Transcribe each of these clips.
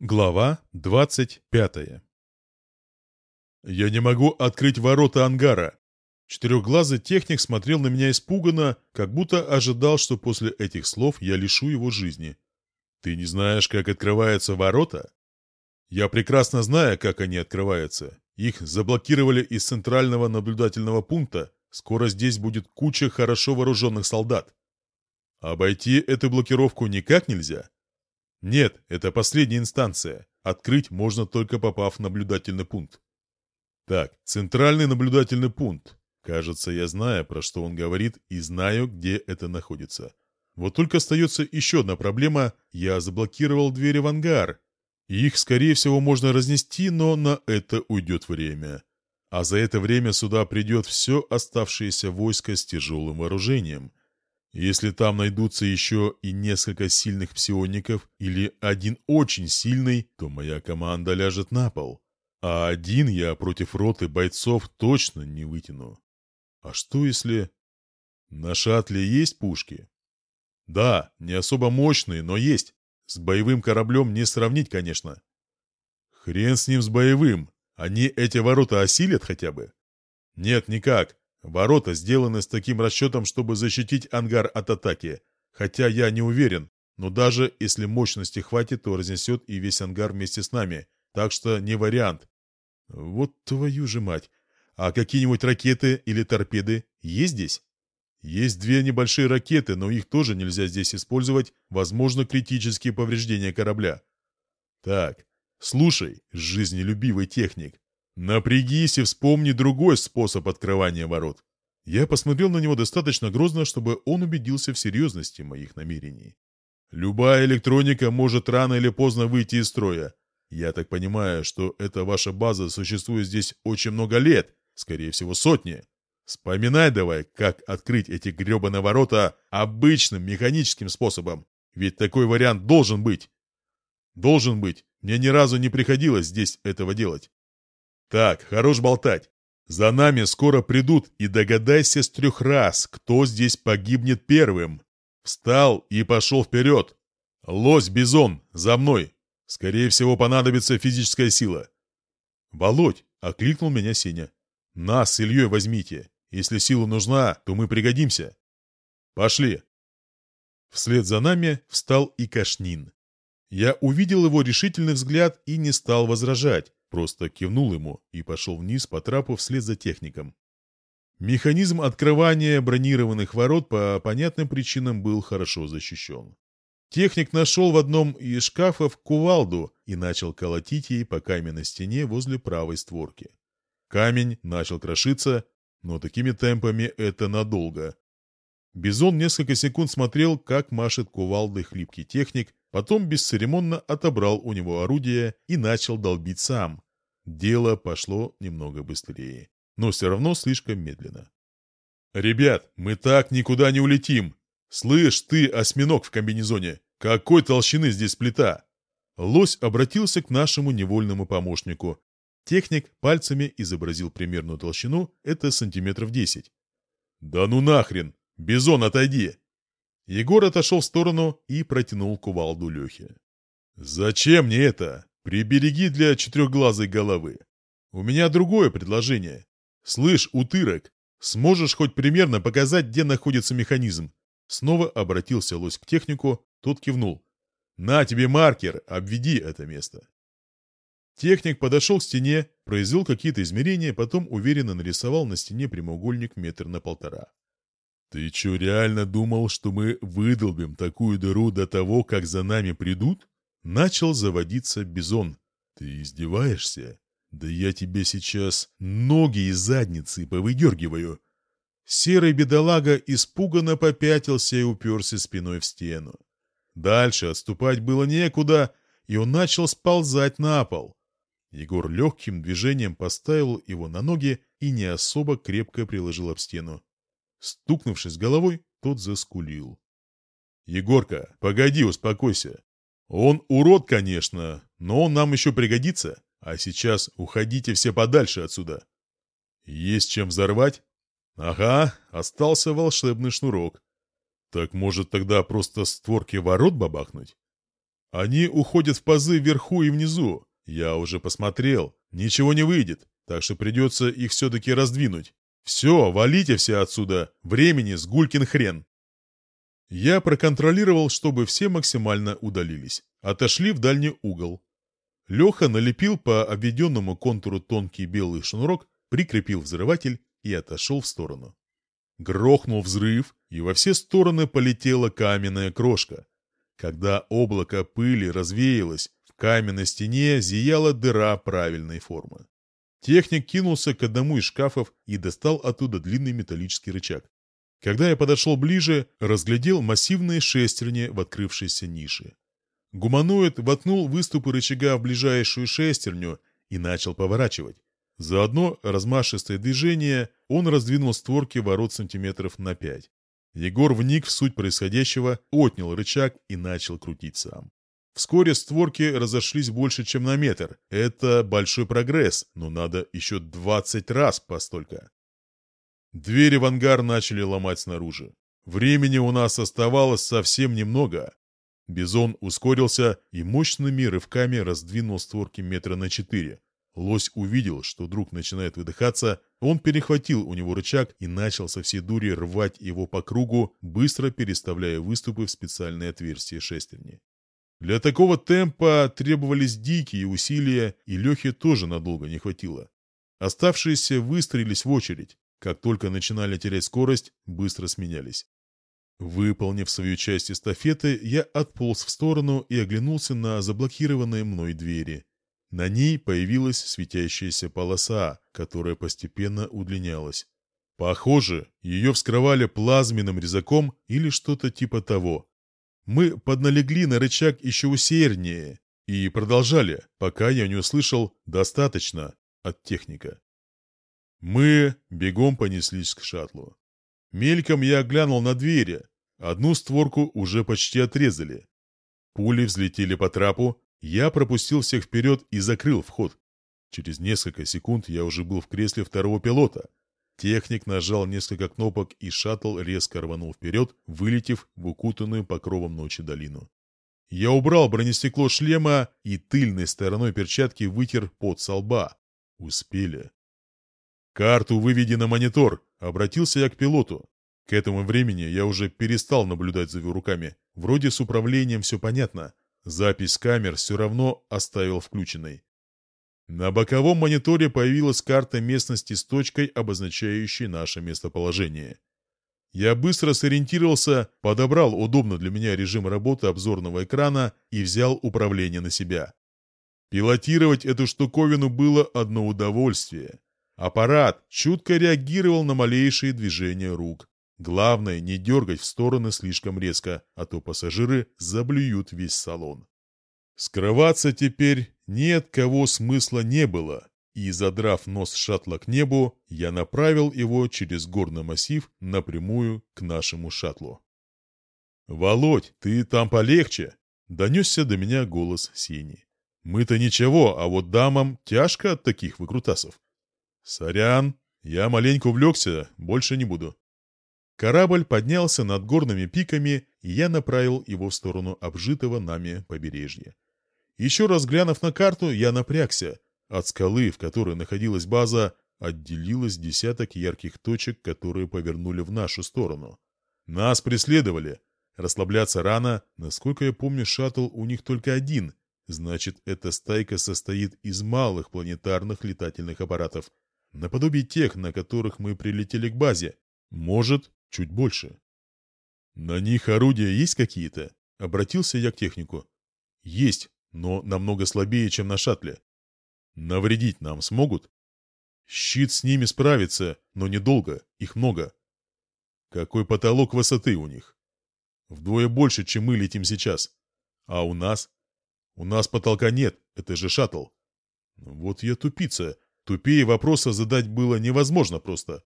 Глава 25 «Я не могу открыть ворота ангара!» Четырехглазый техник смотрел на меня испуганно, как будто ожидал, что после этих слов я лишу его жизни. «Ты не знаешь, как открываются ворота?» «Я прекрасно знаю, как они открываются. Их заблокировали из центрального наблюдательного пункта. Скоро здесь будет куча хорошо вооруженных солдат. Обойти эту блокировку никак нельзя?» Нет, это последняя инстанция. Открыть можно только попав в наблюдательный пункт. Так, центральный наблюдательный пункт. Кажется, я знаю, про что он говорит, и знаю, где это находится. Вот только остается еще одна проблема. Я заблокировал двери в ангар. Их, скорее всего, можно разнести, но на это уйдет время. А за это время сюда придет все оставшееся войско с тяжелым вооружением. Если там найдутся еще и несколько сильных псиоников или один очень сильный, то моя команда ляжет на пол. А один я против роты бойцов точно не вытяну. А что если... На шаттле есть пушки? Да, не особо мощные, но есть. С боевым кораблем не сравнить, конечно. Хрен с ним с боевым. Они эти ворота осилят хотя бы? Нет, никак. Ворота сделаны с таким расчетом, чтобы защитить ангар от атаки. Хотя я не уверен, но даже если мощности хватит, то разнесет и весь ангар вместе с нами. Так что не вариант. Вот твою же мать. А какие-нибудь ракеты или торпеды есть здесь? Есть две небольшие ракеты, но их тоже нельзя здесь использовать. Возможно, критические повреждения корабля. Так, слушай, жизнелюбивый техник. Напрягись и вспомни другой способ открывания ворот. Я посмотрел на него достаточно грозно, чтобы он убедился в серьезности моих намерений. Любая электроника может рано или поздно выйти из строя. Я так понимаю, что эта ваша база существует здесь очень много лет, скорее всего сотни. Вспоминай давай, как открыть эти гребаные ворота обычным механическим способом. Ведь такой вариант должен быть. Должен быть. Мне ни разу не приходилось здесь этого делать. «Так, хорош болтать. За нами скоро придут, и догадайся с трех раз, кто здесь погибнет первым. Встал и пошел вперед. Лось-бизон, за мной. Скорее всего, понадобится физическая сила». «Володь!» — окликнул меня Сеня. «Нас с Ильей возьмите. Если сила нужна, то мы пригодимся». «Пошли!» Вслед за нами встал и Кашнин. Я увидел его решительный взгляд и не стал возражать, Просто кивнул ему и пошел вниз по трапу вслед за техником. Механизм открывания бронированных ворот по понятным причинам был хорошо защищен. Техник нашел в одном из шкафов кувалду и начал колотить ей по каменной стене возле правой створки. Камень начал крошиться, но такими темпами это надолго. Бизон несколько секунд смотрел, как машет кувалдой хлипкий техник, Потом бесцеремонно отобрал у него орудие и начал долбить сам. Дело пошло немного быстрее, но все равно слишком медленно. «Ребят, мы так никуда не улетим! Слышь, ты, осьминог в комбинезоне, какой толщины здесь плита?» Лось обратился к нашему невольному помощнику. Техник пальцами изобразил примерную толщину, это сантиметров десять. «Да ну нахрен! Бизон, отойди! Егор отошел в сторону и протянул кувалду Лехе. «Зачем мне это? Прибереги для четырехглазой головы. У меня другое предложение. Слышь, утырок, сможешь хоть примерно показать, где находится механизм?» Снова обратился лось к технику, тот кивнул. «На тебе маркер, обведи это место». Техник подошел к стене, произвел какие-то измерения, потом уверенно нарисовал на стене прямоугольник метр на полтора. «Ты что, реально думал, что мы выдолбим такую дыру до того, как за нами придут?» Начал заводиться Бизон. «Ты издеваешься? Да я тебе сейчас ноги из задницы повыдергиваю!» Серый бедолага испуганно попятился и уперся спиной в стену. Дальше отступать было некуда, и он начал сползать на пол. Егор легким движением поставил его на ноги и не особо крепко приложил об стену. Стукнувшись головой, тот заскулил. «Егорка, погоди, успокойся. Он урод, конечно, но он нам еще пригодится. А сейчас уходите все подальше отсюда. Есть чем взорвать? Ага, остался волшебный шнурок. Так может тогда просто створки ворот бабахнуть? Они уходят в пазы вверху и внизу. Я уже посмотрел. Ничего не выйдет, так что придется их все-таки раздвинуть. Все, валите все отсюда. Времени с гулькин хрен. Я проконтролировал, чтобы все максимально удалились. Отошли в дальний угол. Леха налепил по обведенному контуру тонкий белый шнурок, прикрепил взрыватель и отошел в сторону. Грохнул взрыв, и во все стороны полетела каменная крошка. Когда облако пыли развеялось, в каменной стене зияла дыра правильной формы. Техник кинулся к одному из шкафов и достал оттуда длинный металлический рычаг. Когда я подошел ближе, разглядел массивные шестерни в открывшейся нише. Гуманоид воткнул выступы рычага в ближайшую шестерню и начал поворачивать. За одно размашистое движение он раздвинул створки ворот сантиметров на пять. Егор вник в суть происходящего, отнял рычаг и начал крутить сам. Вскоре створки разошлись больше, чем на метр. Это большой прогресс, но надо еще 20 раз постолько. Двери в ангар начали ломать снаружи. Времени у нас оставалось совсем немного. Бизон ускорился и мощными рывками раздвинул створки метра на четыре. Лось увидел, что друг начинает выдыхаться, он перехватил у него рычаг и начал со всей дури рвать его по кругу, быстро переставляя выступы в специальные отверстия шестерни. Для такого темпа требовались дикие усилия, и Лехе тоже надолго не хватило. Оставшиеся выстроились в очередь. Как только начинали терять скорость, быстро сменялись. Выполнив свою часть эстафеты, я отполз в сторону и оглянулся на заблокированные мной двери. На ней появилась светящаяся полоса, которая постепенно удлинялась. Похоже, ее вскрывали плазменным резаком или что-то типа того. Мы подналегли на рычаг еще усерднее и продолжали, пока я не услышал «достаточно» от техника. Мы бегом понеслись к шаттлу. Мельком я глянул на двери. Одну створку уже почти отрезали. Пули взлетели по трапу, я пропустил всех вперед и закрыл вход. Через несколько секунд я уже был в кресле второго пилота. Техник нажал несколько кнопок, и шаттл резко рванул вперед, вылетев в укутанную покровом ночи долину. Я убрал бронестекло шлема и тыльной стороной перчатки вытер пот со лба. Успели. «Карту выведи на монитор», — обратился я к пилоту. К этому времени я уже перестал наблюдать за руками. Вроде с управлением все понятно. Запись камер все равно оставил включенной. На боковом мониторе появилась карта местности с точкой, обозначающей наше местоположение. Я быстро сориентировался, подобрал удобно для меня режим работы обзорного экрана и взял управление на себя. Пилотировать эту штуковину было одно удовольствие. Аппарат чутко реагировал на малейшие движения рук. Главное, не дергать в стороны слишком резко, а то пассажиры заблюют весь салон. Скрываться теперь ни от кого смысла не было, и, задрав нос шаттла к небу, я направил его через горный массив напрямую к нашему шаттлу. «Володь, ты там полегче!» — донесся до меня голос Сени. «Мы-то ничего, а вот дамам тяжко от таких выкрутасов. «Сорян, я маленько увлекся, больше не буду». Корабль поднялся над горными пиками, и я направил его в сторону обжитого нами побережья. Еще раз глянув на карту, я напрягся. От скалы, в которой находилась база, отделилось десяток ярких точек, которые повернули в нашу сторону. Нас преследовали. Расслабляться рано, насколько я помню, шаттл у них только один. Значит, эта стайка состоит из малых планетарных летательных аппаратов, наподобие тех, на которых мы прилетели к базе. Может, чуть больше. «На них орудия есть какие-то?» — обратился я к технику. «Есть, но намного слабее, чем на шаттле. Навредить нам смогут?» «Щит с ними справится, но недолго, их много». «Какой потолок высоты у них?» «Вдвое больше, чем мы летим сейчас. А у нас?» «У нас потолка нет, это же шаттл». «Вот я тупица, Тупее вопроса задать было невозможно просто.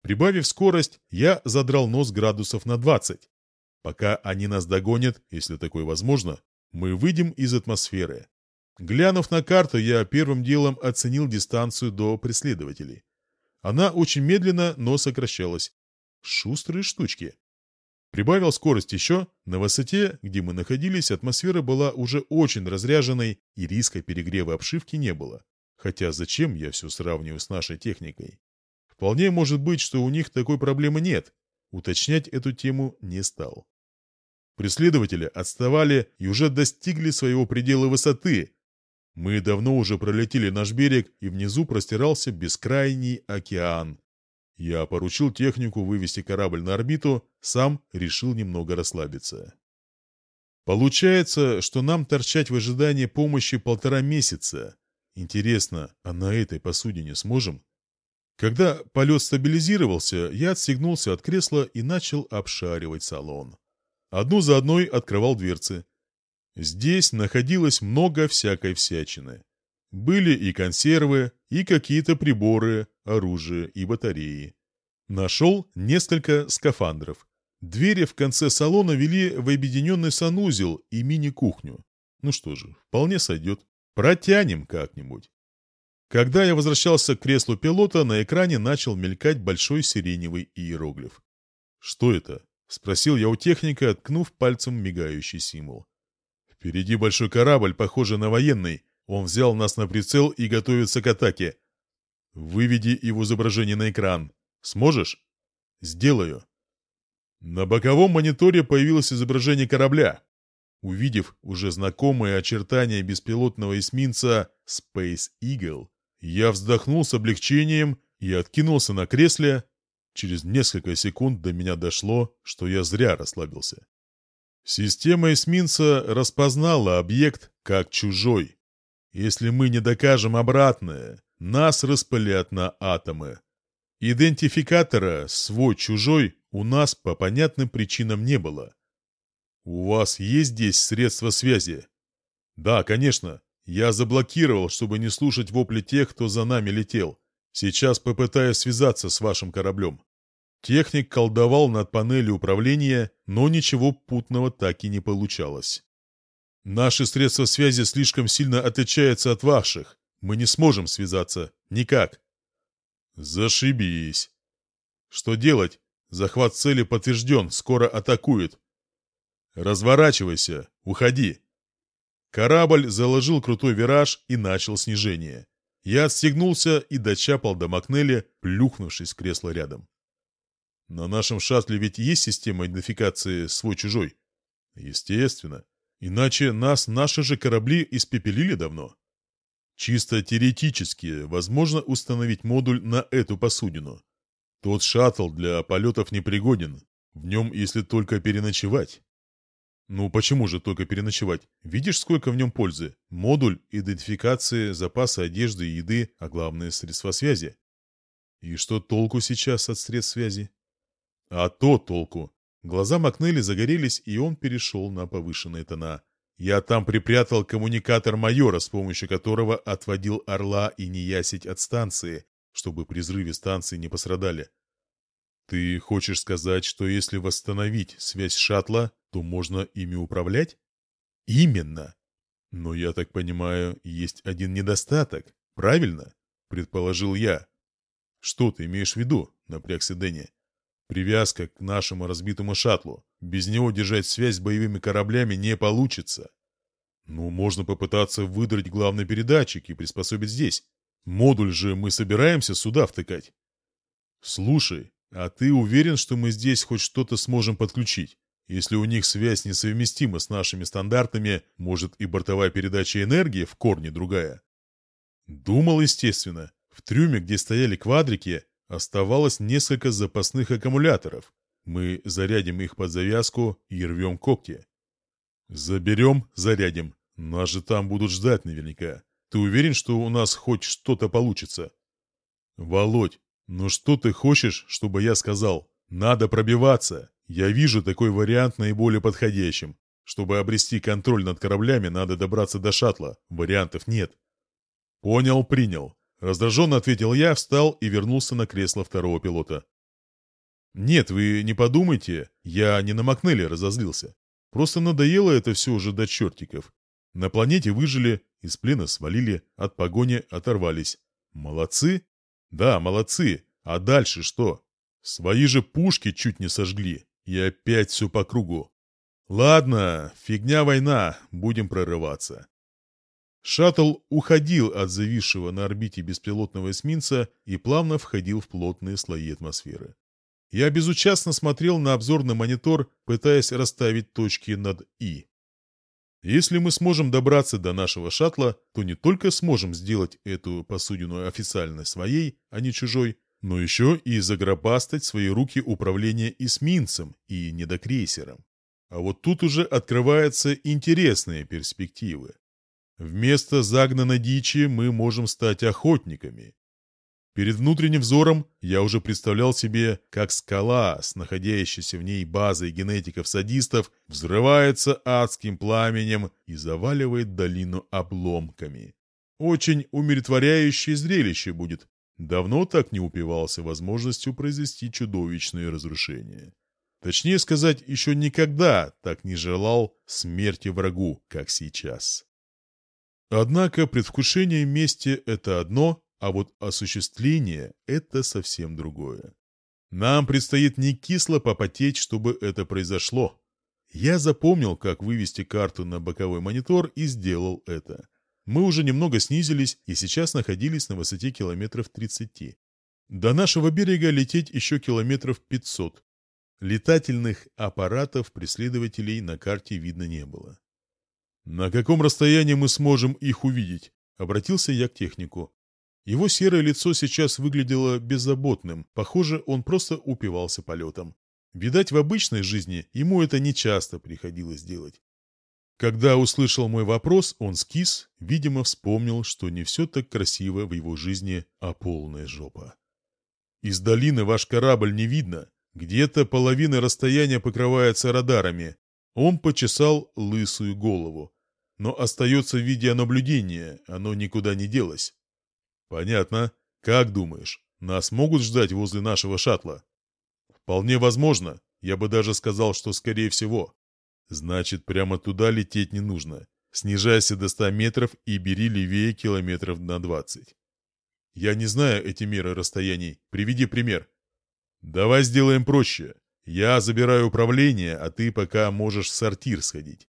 Прибавив скорость, я задрал нос градусов на 20. Пока они нас догонят, если такое возможно, мы выйдем из атмосферы. Глянув на карту, я первым делом оценил дистанцию до преследователей. Она очень медленно, но сокращалась. Шустрые штучки. Прибавил скорость еще. На высоте, где мы находились, атмосфера была уже очень разряженной, и риска перегрева обшивки не было. Хотя зачем я все сравниваю с нашей техникой? Вполне может быть, что у них такой проблемы нет. Уточнять эту тему не стал. Преследователи отставали и уже достигли своего предела высоты. Мы давно уже пролетели наш берег, и внизу простирался бескрайний океан. Я поручил технику вывести корабль на орбиту, сам решил немного расслабиться. Получается, что нам торчать в ожидании помощи полтора месяца. Интересно, а на этой посудине сможем? Когда полет стабилизировался, я отстегнулся от кресла и начал обшаривать салон. Одну за одной открывал дверцы. Здесь находилось много всякой всячины. Были и консервы, и какие-то приборы, оружие и батареи. Нашел несколько скафандров. Двери в конце салона вели в объединенный санузел и мини-кухню. Ну что же, вполне сойдет. Протянем как-нибудь. Когда я возвращался к креслу пилота, на экране начал мелькать большой сиреневый иероглиф. «Что это?» — спросил я у техника, откнув пальцем мигающий символ. «Впереди большой корабль, похожий на военный. Он взял нас на прицел и готовится к атаке. Выведи его изображение на экран. Сможешь?» «Сделаю». На боковом мониторе появилось изображение корабля. Увидев уже знакомые очертания беспилотного эсминца Space Eagle, я вздохнул с облегчением и откинулся на кресле. Через несколько секунд до меня дошло, что я зря расслабился. Система эсминца распознала объект как чужой. Если мы не докажем обратное, нас распылят на атомы. Идентификатора «свой-чужой» у нас по понятным причинам не было. «У вас есть здесь средства связи?» «Да, конечно. Я заблокировал, чтобы не слушать вопли тех, кто за нами летел. Сейчас попытаюсь связаться с вашим кораблем». Техник колдовал над панелью управления, но ничего путного так и не получалось. «Наши средства связи слишком сильно отличаются от ваших. Мы не сможем связаться. Никак». «Зашибись». «Что делать? Захват цели подтвержден. Скоро атакуют». «Разворачивайся. Уходи». Корабль заложил крутой вираж и начал снижение. Я отстегнулся и дочапал до Макнелли, плюхнувшись в кресло рядом. На нашем шаттле ведь есть система идентификации свой-чужой? Естественно. Иначе нас наши же корабли испепелили давно. Чисто теоретически возможно установить модуль на эту посудину. Тот шаттл для полетов непригоден. В нем, если только переночевать. Ну почему же только переночевать? Видишь, сколько в нем пользы? Модуль, идентификации, запасы одежды и еды, а главное средства связи. И что толку сейчас от средств связи? А то толку. Глаза Макнелли загорелись, и он перешел на повышенные тона. Я там припрятал коммуникатор майора, с помощью которого отводил Орла и Неясить от станции, чтобы при взрыве станции не пострадали. Ты хочешь сказать, что если восстановить связь шаттла, то можно ими управлять? Именно. Но я так понимаю, есть один недостаток, правильно? Предположил я. Что ты имеешь в виду, напрягся Дэнни? Привязка к нашему разбитому шаттлу. Без него держать связь с боевыми кораблями не получится. Ну, можно попытаться выдрать главный передатчик и приспособить здесь. Модуль же мы собираемся сюда втыкать. Слушай, а ты уверен, что мы здесь хоть что-то сможем подключить? Если у них связь несовместима с нашими стандартами, может и бортовая передача энергии в корне другая? Думал, естественно. В трюме, где стояли квадрики, оставалось несколько запасных аккумуляторов. Мы зарядим их под завязку и рвем когти. Заберем, зарядим. Нас же там будут ждать наверняка. Ты уверен, что у нас хоть что-то получится? Володь, ну что ты хочешь, чтобы я сказал? Надо пробиваться. Я вижу такой вариант наиболее подходящим. Чтобы обрести контроль над кораблями, надо добраться до шаттла. Вариантов нет. Понял, принял. Раздраженно ответил я, встал и вернулся на кресло второго пилота. Нет, вы не подумайте, я не на Макнелли разозлился. Просто надоело это все уже до чертиков. На планете выжили, из плена свалили, от погони оторвались. Молодцы? Да, молодцы. А дальше что? Свои же пушки чуть не сожгли. И опять все по кругу. Ладно, фигня война, будем прорываться. Шаттл уходил от зависшего на орбите беспилотного эсминца и плавно входил в плотные слои атмосферы. Я безучастно смотрел на обзорный монитор, пытаясь расставить точки над «и». Если мы сможем добраться до нашего шаттла, то не только сможем сделать эту посудину официально своей, а не чужой, но еще и загробастать свои руки управление эсминцем и недокрейсером. А вот тут уже открываются интересные перспективы. Вместо загнанной дичи мы можем стать охотниками. Перед внутренним взором я уже представлял себе, как скала с находящейся в ней базой генетиков-садистов взрывается адским пламенем и заваливает долину обломками. Очень умиротворяющее зрелище будет. Давно так не упивался возможностью произвести чудовищные разрушения. Точнее сказать, еще никогда так не желал смерти врагу, как сейчас. Однако предвкушение мести – это одно, а вот осуществление – это совсем другое. Нам предстоит не кисло попотеть, чтобы это произошло. Я запомнил, как вывести карту на боковой монитор и сделал это. Мы уже немного снизились и сейчас находились на высоте километров 30. До нашего берега лететь еще километров 500. Летательных аппаратов преследователей на карте видно не было. «На каком расстоянии мы сможем их увидеть?» — обратился я к технику. Его серое лицо сейчас выглядело беззаботным, похоже, он просто упивался полетом. Видать, в обычной жизни ему это нечасто приходилось делать. Когда услышал мой вопрос, он скис, видимо, вспомнил, что не все так красиво в его жизни, а полная жопа. «Из долины ваш корабль не видно. Где-то половина расстояния покрывается радарами. Он почесал лысую голову. Но остается видеонаблюдение, оно никуда не делось. Понятно. Как думаешь, нас могут ждать возле нашего шаттла? Вполне возможно. Я бы даже сказал, что скорее всего. Значит, прямо туда лететь не нужно. Снижайся до 100 метров и бери левее километров на 20. Я не знаю эти меры расстояний. Приведи пример. Давай сделаем проще. Я забираю управление, а ты пока можешь в сортир сходить.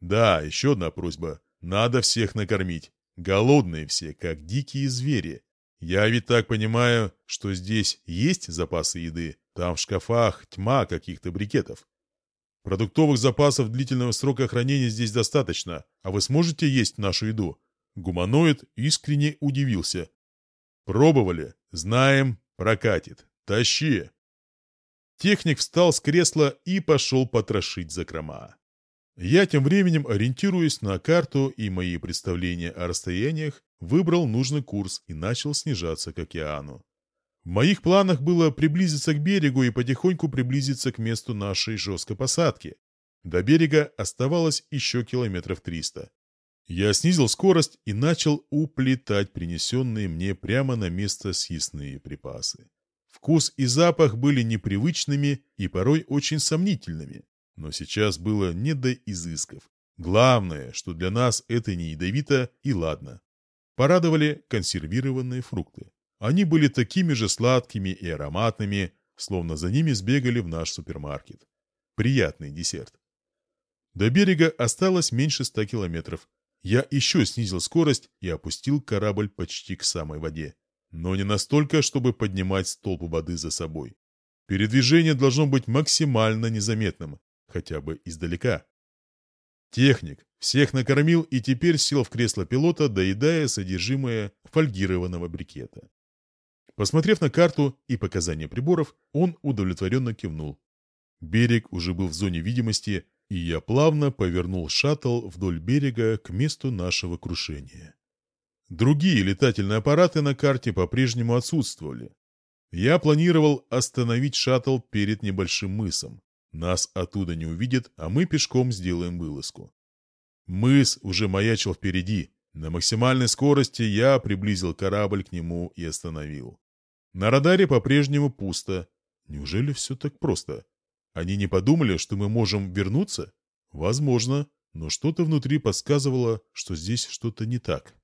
Да, еще одна просьба. Надо всех накормить. Голодные все, как дикие звери. Я ведь так понимаю, что здесь есть запасы еды. Там в шкафах тьма каких-то брикетов. Продуктовых запасов длительного срока хранения здесь достаточно, а вы сможете есть нашу еду?» Гуманоид искренне удивился. «Пробовали? Знаем, прокатит. Тащи!» Техник встал с кресла и пошел потрошить закрома. Я тем временем, ориентируясь на карту и мои представления о расстояниях, выбрал нужный курс и начал снижаться к океану. В моих планах было приблизиться к берегу и потихоньку приблизиться к месту нашей жесткой посадки. До берега оставалось еще километров триста. Я снизил скорость и начал уплетать принесенные мне прямо на место съестные припасы. Вкус и запах были непривычными и порой очень сомнительными. Но сейчас было не до изысков. Главное, что для нас это не ядовито и ладно. Порадовали консервированные фрукты. Они были такими же сладкими и ароматными, словно за ними сбегали в наш супермаркет. Приятный десерт. До берега осталось меньше ста километров. Я еще снизил скорость и опустил корабль почти к самой воде. Но не настолько, чтобы поднимать столб воды за собой. Передвижение должно быть максимально незаметным, хотя бы издалека. Техник всех накормил и теперь сел в кресло пилота, доедая содержимое фольгированного брикета. Посмотрев на карту и показания приборов, он удовлетворенно кивнул. Берег уже был в зоне видимости, и я плавно повернул шаттл вдоль берега к месту нашего крушения. Другие летательные аппараты на карте по-прежнему отсутствовали. Я планировал остановить шаттл перед небольшим мысом. Нас оттуда не увидят, а мы пешком сделаем вылазку. Мыс уже маячил впереди. На максимальной скорости я приблизил корабль к нему и остановил. На радаре по-прежнему пусто. Неужели все так просто? Они не подумали, что мы можем вернуться? Возможно, но что-то внутри подсказывало, что здесь что-то не так.